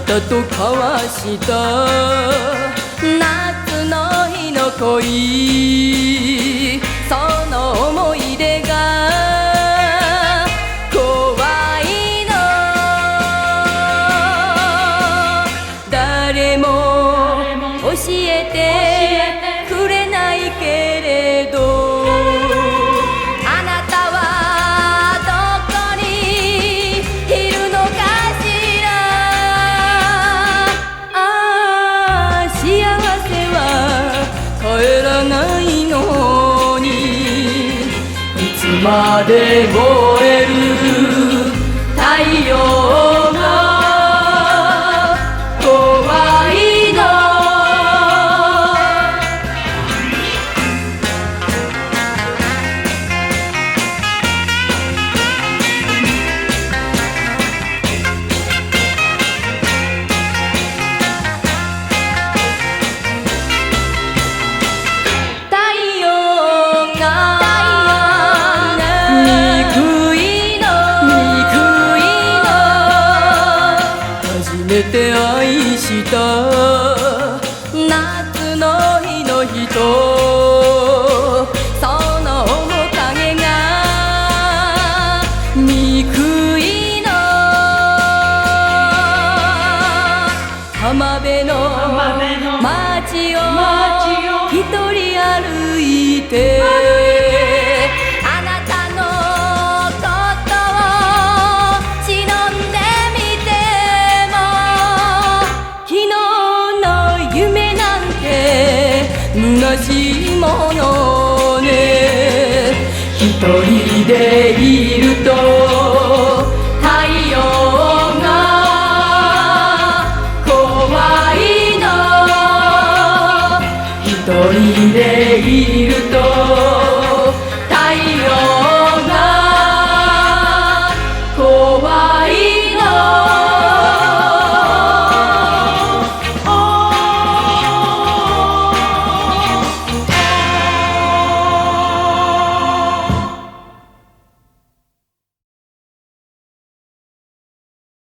たと交わした。夏の日の恋その思い出が。怖いの。誰も教えて。まで燃える太陽。めて愛した。夏の日の人。その面影が。憎いの。浜辺の街を。一人歩いて虚しいものね。一人でいると太陽が怖いの。一人で